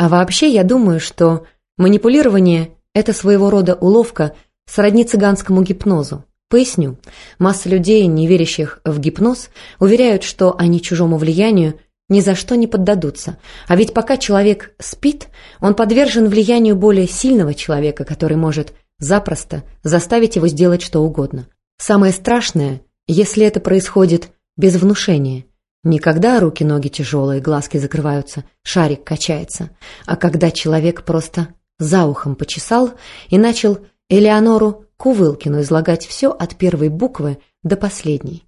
А вообще я думаю, что манипулирование – это своего рода уловка сродни цыганскому гипнозу. Поясню. Масса людей, не верящих в гипноз, уверяют, что они чужому влиянию ни за что не поддадутся. А ведь пока человек спит, он подвержен влиянию более сильного человека, который может запросто заставить его сделать что угодно. Самое страшное, если это происходит без внушения. Никогда руки-ноги тяжелые, глазки закрываются, шарик качается, а когда человек просто за ухом почесал и начал Элеонору Кувылкину излагать все от первой буквы до последней.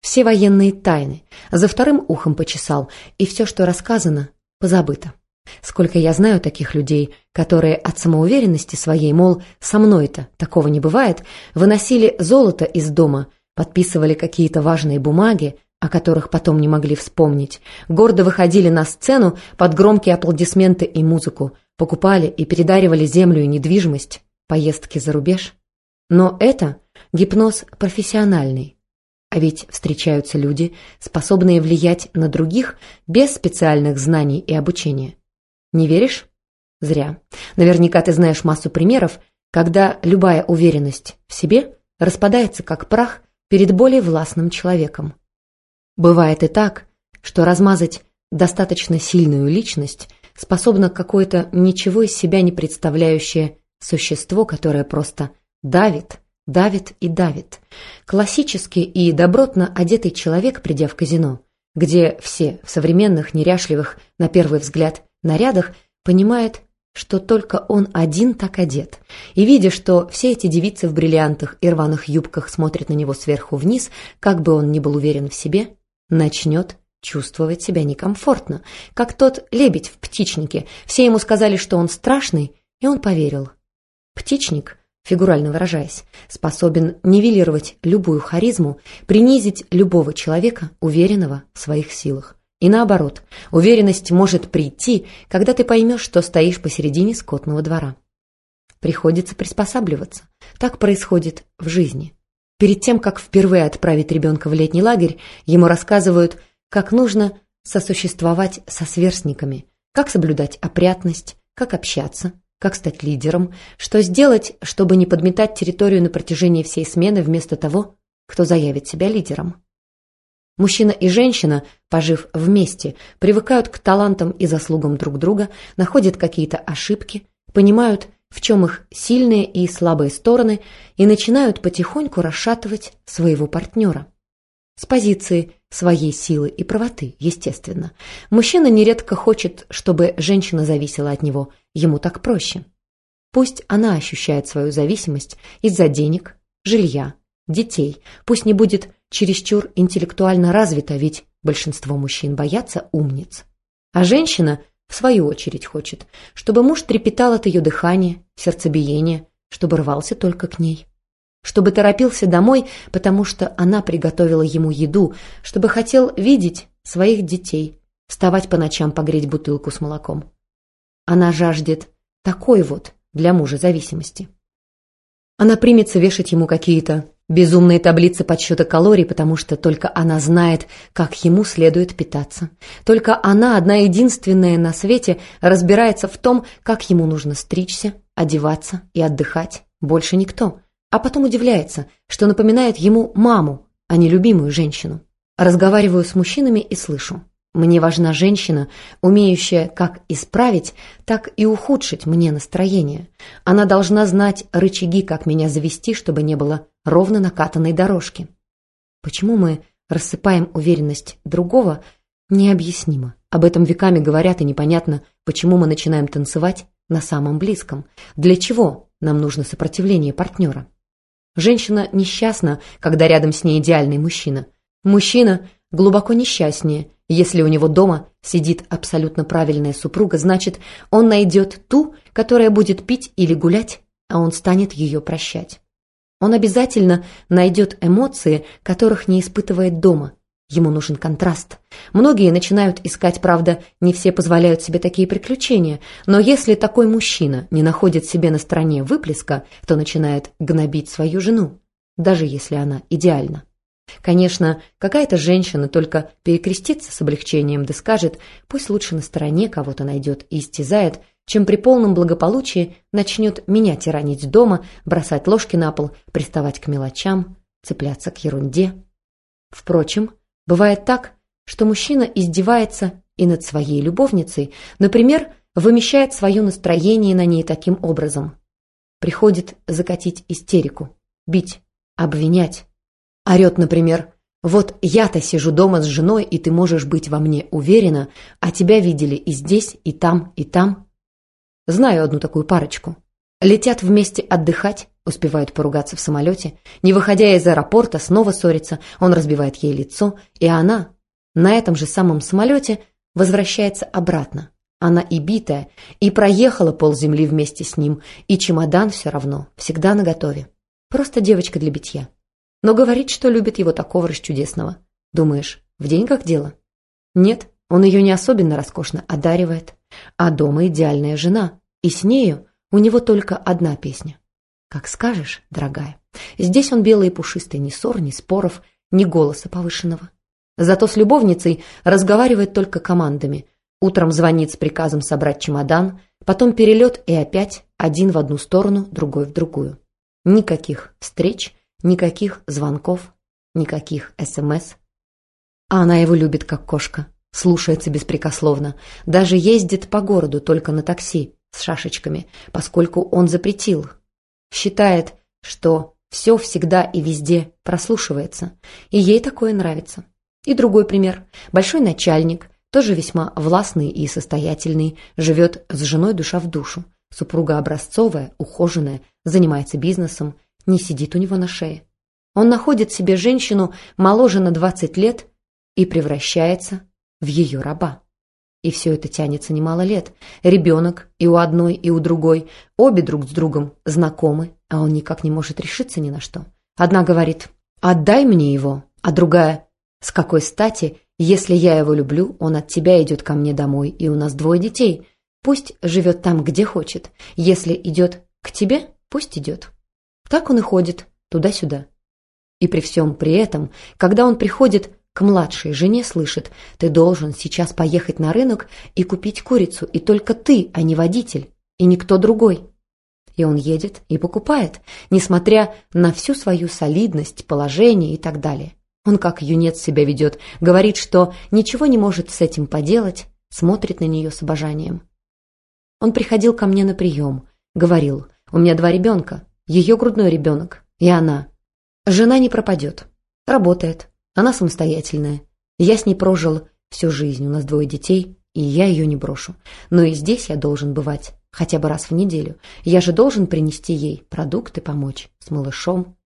Все военные тайны, за вторым ухом почесал, и все, что рассказано, позабыто. Сколько я знаю таких людей, которые от самоуверенности своей, мол, со мной-то такого не бывает, выносили золото из дома, подписывали какие-то важные бумаги, о которых потом не могли вспомнить, гордо выходили на сцену под громкие аплодисменты и музыку, покупали и передаривали землю и недвижимость, поездки за рубеж. Но это гипноз профессиональный. А ведь встречаются люди, способные влиять на других без специальных знаний и обучения. Не веришь? Зря. Наверняка ты знаешь массу примеров, когда любая уверенность в себе распадается как прах перед более властным человеком. Бывает и так, что размазать достаточно сильную личность способно какое-то ничего из себя не представляющее существо, которое просто давит, давит и давит. Классический и добротно одетый человек, придя в казино, где все в современных, неряшливых, на первый взгляд, нарядах, понимает, что только он один так одет. И видя, что все эти девицы в бриллиантах и рваных юбках смотрят на него сверху вниз, как бы он ни был уверен в себе, начнет чувствовать себя некомфортно, как тот лебедь в птичнике. Все ему сказали, что он страшный, и он поверил. Птичник, фигурально выражаясь, способен нивелировать любую харизму, принизить любого человека, уверенного в своих силах. И наоборот, уверенность может прийти, когда ты поймешь, что стоишь посередине скотного двора. Приходится приспосабливаться. Так происходит в жизни. Перед тем, как впервые отправить ребенка в летний лагерь, ему рассказывают, как нужно сосуществовать со сверстниками, как соблюдать опрятность, как общаться, как стать лидером, что сделать, чтобы не подметать территорию на протяжении всей смены вместо того, кто заявит себя лидером. Мужчина и женщина, пожив вместе, привыкают к талантам и заслугам друг друга, находят какие-то ошибки, понимают, в чем их сильные и слабые стороны, и начинают потихоньку расшатывать своего партнера. С позиции своей силы и правоты, естественно. Мужчина нередко хочет, чтобы женщина зависела от него, ему так проще. Пусть она ощущает свою зависимость из-за денег, жилья, детей, пусть не будет чересчур интеллектуально развита, ведь большинство мужчин боятся умниц. А женщина, в свою очередь, хочет, чтобы муж трепетал от ее дыхания, сердцебиения, чтобы рвался только к ней. Чтобы торопился домой, потому что она приготовила ему еду, чтобы хотел видеть своих детей, вставать по ночам погреть бутылку с молоком. Она жаждет такой вот для мужа зависимости. Она примется вешать ему какие-то Безумные таблицы подсчета калорий, потому что только она знает, как ему следует питаться. Только она, одна единственная на свете, разбирается в том, как ему нужно стричься, одеваться и отдыхать. Больше никто. А потом удивляется, что напоминает ему маму, а не любимую женщину. Разговариваю с мужчинами и слышу. Мне важна женщина, умеющая как исправить, так и ухудшить мне настроение. Она должна знать рычаги, как меня завести, чтобы не было ровно накатанной дорожки. Почему мы рассыпаем уверенность другого, необъяснимо. Об этом веками говорят, и непонятно, почему мы начинаем танцевать на самом близком. Для чего нам нужно сопротивление партнера? Женщина несчастна, когда рядом с ней идеальный мужчина. Мужчина глубоко несчастнее – если у него дома сидит абсолютно правильная супруга, значит, он найдет ту, которая будет пить или гулять, а он станет ее прощать. Он обязательно найдет эмоции, которых не испытывает дома. Ему нужен контраст. Многие начинают искать, правда, не все позволяют себе такие приключения, но если такой мужчина не находит себе на стороне выплеска, то начинает гнобить свою жену, даже если она идеальна. Конечно, какая-то женщина только перекрестится с облегчением да скажет, пусть лучше на стороне кого-то найдет и истязает, чем при полном благополучии начнет меня тиранить дома, бросать ложки на пол, приставать к мелочам, цепляться к ерунде. Впрочем, бывает так, что мужчина издевается и над своей любовницей, например, вымещает свое настроение на ней таким образом. Приходит закатить истерику, бить, обвинять. Орет, например, «Вот я-то сижу дома с женой, и ты можешь быть во мне уверена, а тебя видели и здесь, и там, и там». Знаю одну такую парочку. Летят вместе отдыхать, успевают поругаться в самолете, не выходя из аэропорта, снова ссорятся, он разбивает ей лицо, и она на этом же самом самолете возвращается обратно. Она и битая, и проехала полземли вместе с ним, и чемодан все равно, всегда наготове. Просто девочка для битья. Но говорит, что любит его такого расчудесного. Думаешь, в деньгах дело? Нет, он ее не особенно роскошно одаривает. А дома идеальная жена, и с нею у него только одна песня. Как скажешь, дорогая. Здесь он белый и пушистый, ни ссор, ни споров, ни голоса повышенного. Зато с любовницей разговаривает только командами. Утром звонит с приказом собрать чемодан, потом перелет и опять один в одну сторону, другой в другую. Никаких встреч, никаких звонков, никаких СМС. А она его любит как кошка, слушается беспрекословно, даже ездит по городу только на такси с шашечками, поскольку он запретил. Считает, что все всегда и везде прослушивается, и ей такое нравится. И другой пример. Большой начальник, тоже весьма властный и состоятельный, живет с женой душа в душу. Супруга образцовая, ухоженная, занимается бизнесом, не сидит у него на шее. Он находит себе женщину моложе на 20 лет и превращается в ее раба. И все это тянется немало лет. Ребенок и у одной, и у другой. Обе друг с другом знакомы, а он никак не может решиться ни на что. Одна говорит «отдай мне его», а другая с какой стати, если я его люблю, он от тебя идет ко мне домой, и у нас двое детей. Пусть живет там, где хочет. Если идет к тебе, пусть идет. Так он и ходит, туда-сюда. И при всем при этом, когда он приходит к младшей жене, слышит, ты должен сейчас поехать на рынок и купить курицу, и только ты, а не водитель, и никто другой. И он едет и покупает, несмотря на всю свою солидность, положение и так далее. Он как юнец себя ведет, говорит, что ничего не может с этим поделать, смотрит на нее с обожанием. Он приходил ко мне на прием, говорил, у меня два ребенка, ее грудной ребенок и она. Жена не пропадет, работает, она самостоятельная. Я с ней прожил всю жизнь, у нас двое детей, и я ее не брошу. Но и здесь я должен бывать, хотя бы раз в неделю. Я же должен принести ей продукты, помочь с малышом,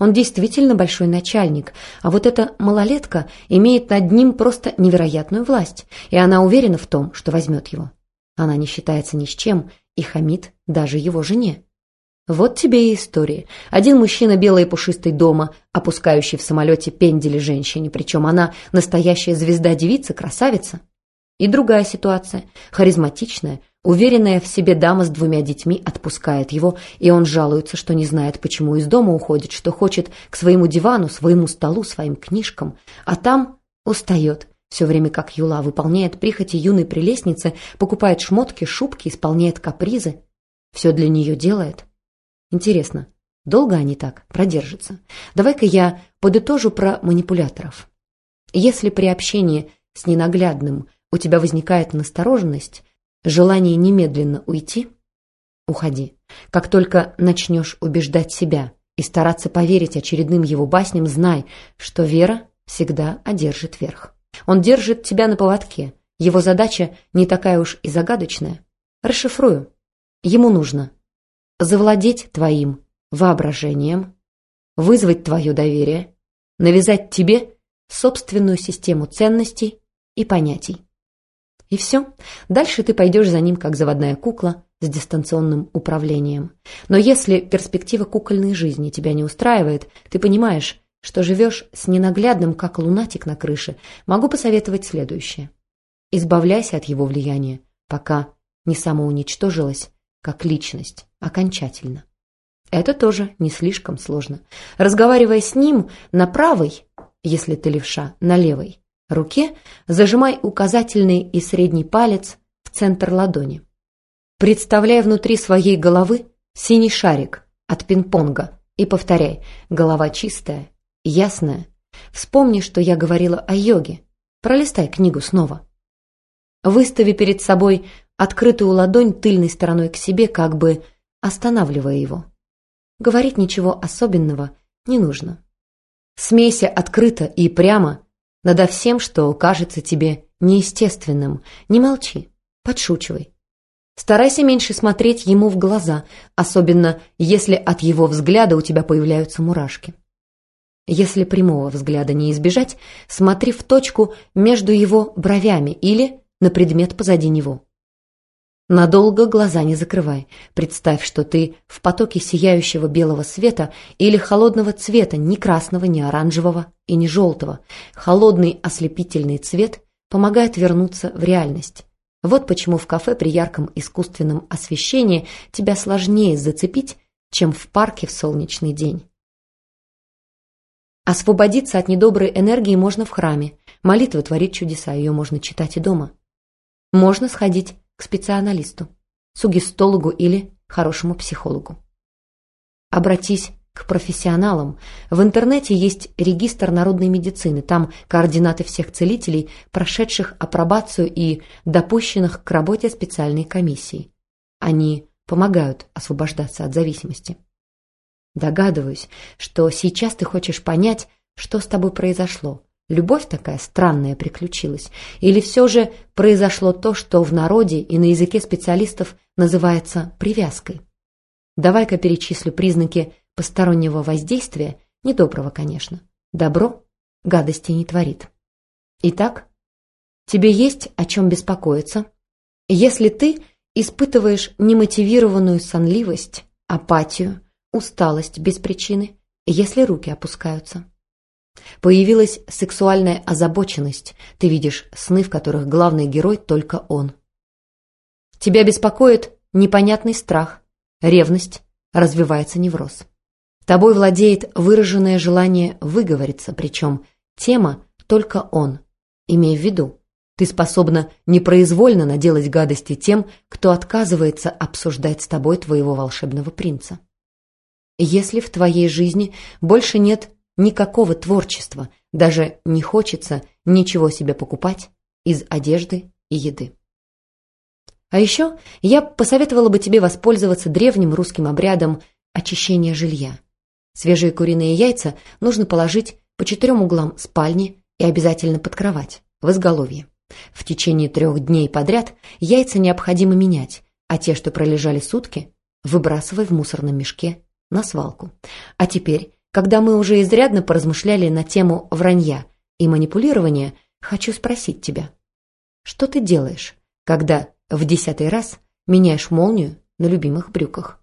он действительно большой начальник, а вот эта малолетка имеет над ним просто невероятную власть, и она уверена в том, что возьмет его. Она не считается ни с чем и хамит даже его жене. Вот тебе и история. Один мужчина белый и пушистый дома, опускающий в самолете пендели женщине, причем она настоящая звезда-девица, красавица. И другая ситуация, харизматичная, Уверенная в себе дама с двумя детьми отпускает его, и он жалуется, что не знает, почему из дома уходит, что хочет к своему дивану, своему столу, своим книжкам, а там устает. Все время как Юла выполняет прихоти юной прелестницы, покупает шмотки, шубки, исполняет капризы. Все для нее делает. Интересно, долго они так продержатся? Давай-ка я подытожу про манипуляторов. Если при общении с ненаглядным у тебя возникает настороженность, Желание немедленно уйти? Уходи. Как только начнешь убеждать себя и стараться поверить очередным его басням, знай, что вера всегда одержит верх. Он держит тебя на поводке. Его задача не такая уж и загадочная. Расшифрую. Ему нужно завладеть твоим воображением, вызвать твое доверие, навязать тебе собственную систему ценностей и понятий. И все. Дальше ты пойдешь за ним, как заводная кукла с дистанционным управлением. Но если перспектива кукольной жизни тебя не устраивает, ты понимаешь, что живешь с ненаглядным, как лунатик на крыше, могу посоветовать следующее. Избавляйся от его влияния, пока не самоуничтожилась, как личность, окончательно. Это тоже не слишком сложно. Разговаривая с ним на правой, если ты левша, на левой руке, зажимай указательный и средний палец в центр ладони. Представляй внутри своей головы синий шарик от пинг-понга и повторяй «голова чистая, ясная». Вспомни, что я говорила о йоге. Пролистай книгу снова. Выстави перед собой открытую ладонь тыльной стороной к себе, как бы останавливая его. Говорить ничего особенного не нужно. Смейся открыто и прямо надо всем, что кажется тебе неестественным. Не молчи, подшучивай. Старайся меньше смотреть ему в глаза, особенно если от его взгляда у тебя появляются мурашки. Если прямого взгляда не избежать, смотри в точку между его бровями или на предмет позади него. Надолго глаза не закрывай. Представь, что ты в потоке сияющего белого света или холодного цвета, ни красного, ни оранжевого и ни желтого. Холодный ослепительный цвет помогает вернуться в реальность. Вот почему в кафе при ярком искусственном освещении тебя сложнее зацепить, чем в парке в солнечный день. Освободиться от недоброй энергии можно в храме. Молитва творит чудеса, ее можно читать и дома. Можно сходить к специалисту, сугестологу или хорошему психологу. Обратись к профессионалам. В интернете есть регистр народной медицины. Там координаты всех целителей, прошедших апробацию и допущенных к работе специальной комиссии. Они помогают освобождаться от зависимости. Догадываюсь, что сейчас ты хочешь понять, что с тобой произошло, Любовь такая странная приключилась? Или все же произошло то, что в народе и на языке специалистов называется привязкой? Давай-ка перечислю признаки постороннего воздействия, недоброго, конечно. Добро гадости не творит. Итак, тебе есть о чем беспокоиться. Если ты испытываешь немотивированную сонливость, апатию, усталость без причины, если руки опускаются – Появилась сексуальная озабоченность. Ты видишь сны, в которых главный герой только он. Тебя беспокоит непонятный страх, ревность, развивается невроз. Тобой владеет выраженное желание выговориться, причем тема только он. Имей в виду, ты способна непроизвольно наделать гадости тем, кто отказывается обсуждать с тобой твоего волшебного принца. Если в твоей жизни больше нет Никакого творчества, даже не хочется ничего себе покупать из одежды и еды. А еще я посоветовала бы тебе воспользоваться древним русским обрядом очищения жилья. Свежие куриные яйца нужно положить по четырем углам спальни и обязательно под кровать, в изголовье. В течение трех дней подряд яйца необходимо менять, а те, что пролежали сутки, выбрасывай в мусорном мешке на свалку. А теперь когда мы уже изрядно поразмышляли на тему вранья и манипулирования, хочу спросить тебя. Что ты делаешь, когда в десятый раз меняешь молнию на любимых брюках?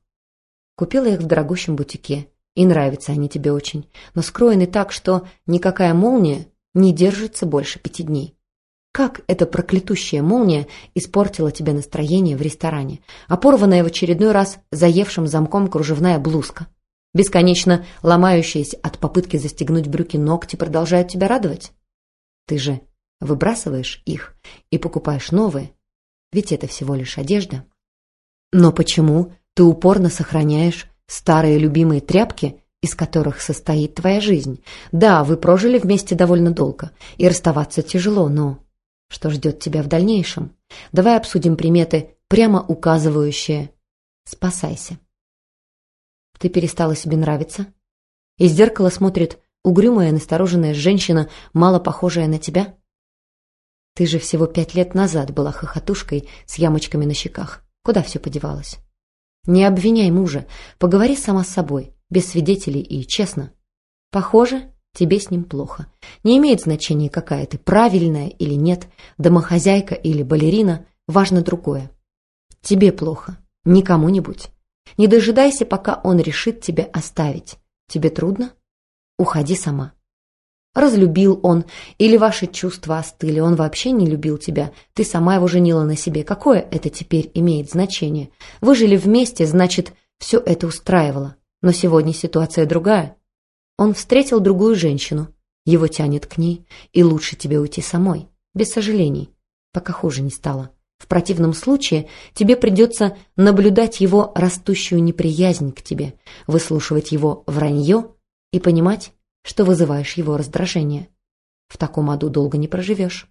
Купила их в дорогущем бутике, и нравятся они тебе очень, но скроены так, что никакая молния не держится больше пяти дней. Как эта проклятущая молния испортила тебе настроение в ресторане, а порванная в очередной раз заевшим замком кружевная блузка – Бесконечно ломающиеся от попытки застегнуть брюки ногти продолжают тебя радовать? Ты же выбрасываешь их и покупаешь новые, ведь это всего лишь одежда. Но почему ты упорно сохраняешь старые любимые тряпки, из которых состоит твоя жизнь? Да, вы прожили вместе довольно долго, и расставаться тяжело, но что ждет тебя в дальнейшем? Давай обсудим приметы, прямо указывающие «спасайся». Ты перестала себе нравиться? Из зеркала смотрит угрюмая, настороженная женщина, мало похожая на тебя? Ты же всего пять лет назад была хохотушкой с ямочками на щеках. Куда все подевалось? Не обвиняй мужа, поговори сама с собой, без свидетелей и честно. Похоже, тебе с ним плохо. Не имеет значения, какая ты, правильная или нет, домохозяйка или балерина, важно другое. Тебе плохо, не кому-нибудь. Не дожидайся, пока он решит тебя оставить. Тебе трудно? Уходи сама. Разлюбил он, или ваши чувства остыли, он вообще не любил тебя, ты сама его женила на себе. Какое это теперь имеет значение? Вы жили вместе, значит, все это устраивало. Но сегодня ситуация другая. Он встретил другую женщину, его тянет к ней, и лучше тебе уйти самой, без сожалений, пока хуже не стало. В противном случае тебе придется наблюдать его растущую неприязнь к тебе, выслушивать его вранье и понимать, что вызываешь его раздражение. В таком аду долго не проживешь.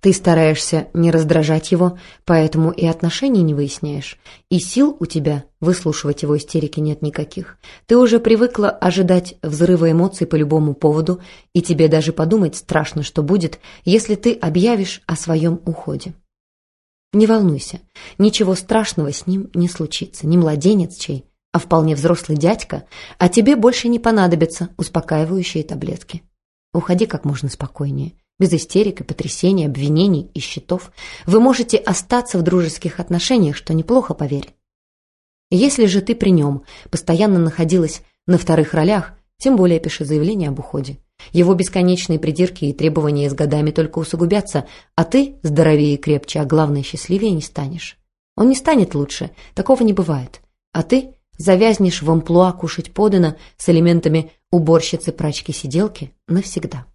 Ты стараешься не раздражать его, поэтому и отношений не выясняешь. И сил у тебя выслушивать его истерики нет никаких. Ты уже привыкла ожидать взрыва эмоций по любому поводу, и тебе даже подумать страшно, что будет, если ты объявишь о своем уходе. Не волнуйся, ничего страшного с ним не случится, не младенец чей, а вполне взрослый дядька, а тебе больше не понадобятся успокаивающие таблетки. Уходи как можно спокойнее, без истерик и потрясений, обвинений и счетов. Вы можете остаться в дружеских отношениях, что неплохо, поверь. Если же ты при нем постоянно находилась на вторых ролях, тем более пиши заявление об уходе. Его бесконечные придирки и требования с годами только усугубятся, а ты здоровее и крепче, а главное, счастливее не станешь. Он не станет лучше, такого не бывает. А ты завязнешь в амплуа кушать подано с элементами уборщицы-прачки-сиделки навсегда.